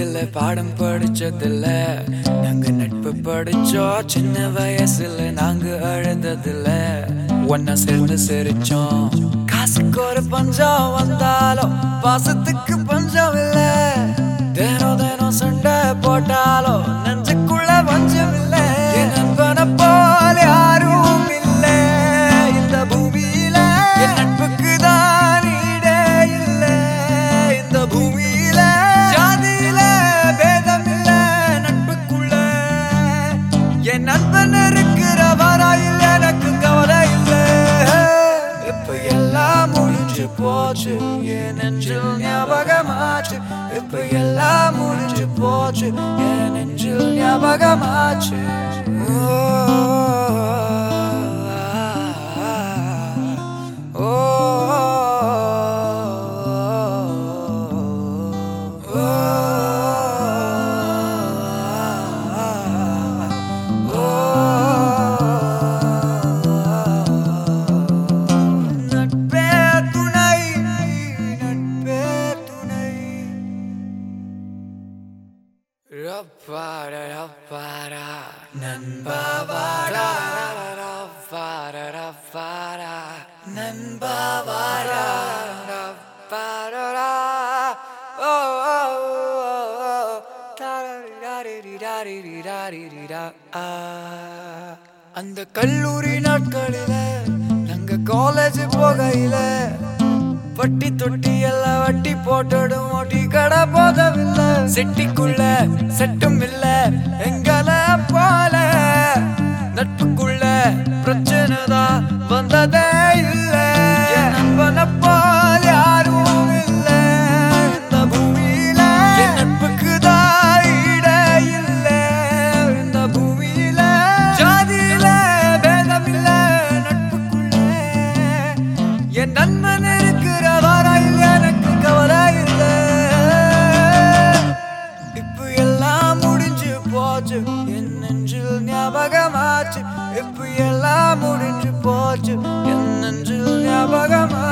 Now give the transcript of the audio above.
படிச்சதில்ல பாடம் படிச்சதில்ல. நாங்க நட்பு படிச்சோம். சின்ன வயசுல நாங்க அழுந்ததில்ல ஒன்னா சேர்ந்து சிரிச்சோம். காசுக்கு ஒரு பஞ்சம் வந்தாலும் பாசத்துக்கு பஞ்சம் இல்ல. தினம் தினம் சண்டை போட்டாலும் போச்சு என் நெஞ்சில் ஞாபகமாச்சு இப்ப எல்லாம் முடிஞ்சு போச்சு என் நெஞ்சில் ஞாபகமாச்சு ஓ நண்பாவாடா நண்பாவாடா அந்த கல்லூரி நாட்களில நாங்க காலேஜ் போகையில வட்டி தொட்டி எல்லாம் வட்டி போட்டடும் ஒட்டி கடை போதவில்லை. செட்டிக்குள்ள செட்டும் இல்ல எங்கள போல. நட்புக்குள்ள பிரச்சனை தான் வந்ததே இல்லை. ஞாபகமாச்சு. இப்ப எல்லாம் முடிஞ்சு போச்சு என்னென்று ஞாபகமா